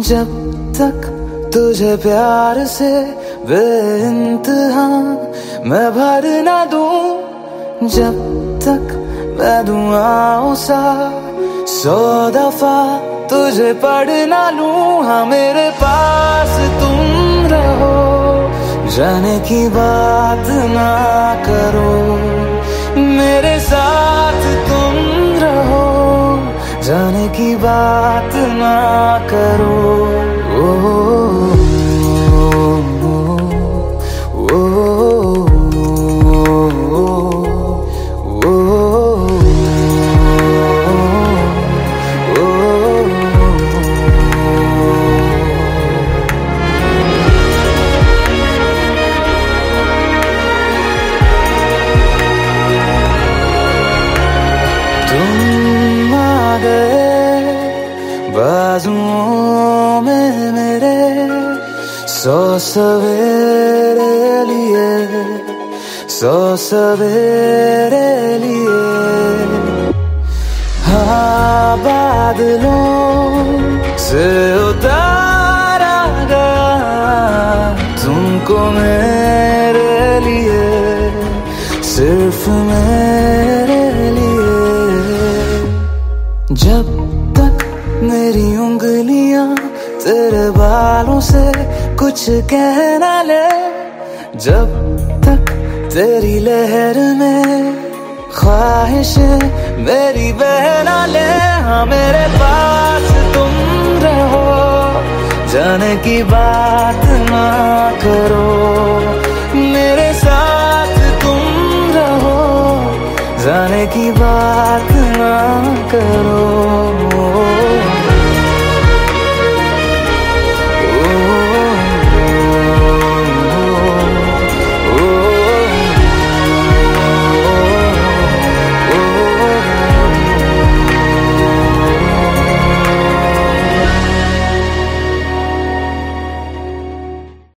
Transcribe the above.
जब तक तुझे प्यार से बेइंतहा मैं भर ना दूँ, जब तक मैं दुआओं सा सौ दफ़ा तुझे पढ़ ना लूँ। हाँ मेरे पास तुम रहो, जाने की बात ना करो। मेरे साथ तुम रहो, जाने की बात ना करो। बाजुओं में मेरे सौ सवेरे लिए, सौ सवेरे लिए। हाँ बादलों से उतारा गया तुमको मेरे लिए, सिर्फ़ मेरे लिए। जब मेरी उंगलियाँ तेरे बालों से कुछ कहना ले। जब तक तेरी लहर में ख्वाहिश मेरी बहना ले। हाँ मेरे पास तुम रहो, जाने की बात ना करो। मेरे साथ तुम रहो, जाने की बात ना करो।